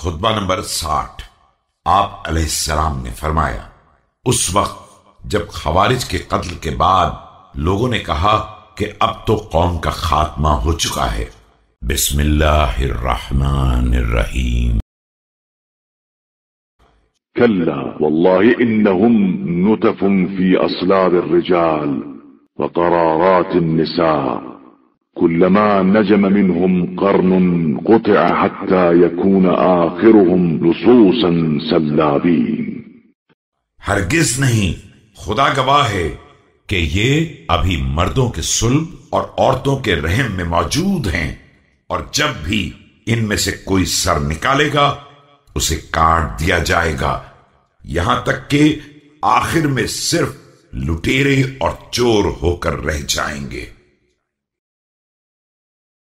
خطبہ نمبر ساٹھ۔ آپ علیہ السلام نے فرمایا، اس وقت جب خوارج کے قتل کے بعد لوگوں نے کہا کہ اب تو قوم کا خاتمہ ہو چکا ہے۔ بسم اللہ الرحمن الرحیم۔ كلا والله إنهم نتف في أصلاب الرجال وقرارات النساء۔ كلما نجم منهم قرن قطع حتى يكون آخرهم لصوصا سلابين. ہرگز نہیں، خدا گواہ ہے کہ یہ ابھی مردوں کے سلب اور عورتوں کے رحم میں موجود ہیں، اور جب بھی ان میں سے کوئی سر نکالے گا، اسے کاٹ دیا جائے گا۔ یہاں تک کہ آخر میں صرف لٹیرے اور چور ہو کر رہ جائیں گے۔